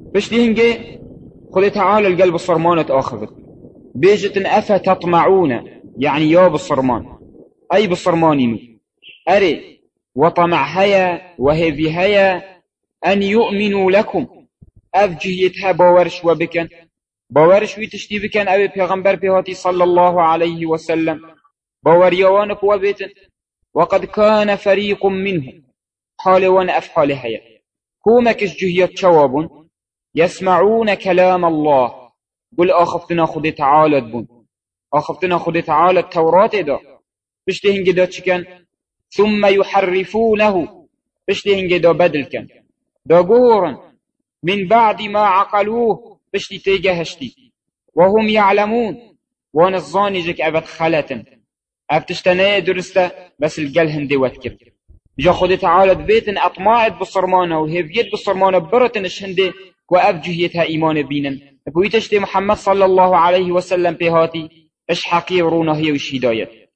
بشتي هنجي خذ تعالى القلب الصرمانة آخذت بيجت أفتطمعون يعني يا بالصرمان أي بالصرمانين أري وطمع هيا وهي هيا أن يؤمنوا لكم. أفجيتها باورش وبكن. باورش ويتشتي بكن أبي پیغمبر بهاتي صلى الله عليه وسلم. باوريوانك وبيتن. وقد كان فريق منهم. حال وان أفحال هيا. كومكش جهيت شواب يسمعون كلام الله. قل آخفتنا خد تعالى بون. آخفتنا خد تعالى التوراة دا. بشتي هنگي دا چكن ثم يحرفونه. بشتي هنگي دا بدل كن دا من بعد ما عقلوه. بشتي تيجهشتي وهم يعلمون وان الظاني جك أبد خلتن أبتشتناي درسته. بس القل هندي وتكر جا خد تعالى بيتن أطماعت بصرمانه وهفيت بصرمانه برتن الشهندي وأبجهيتها إيمان بينن بويتشتي محمد صلى الله عليه وسلم بهاتي اش حقيرونه هي وش هداية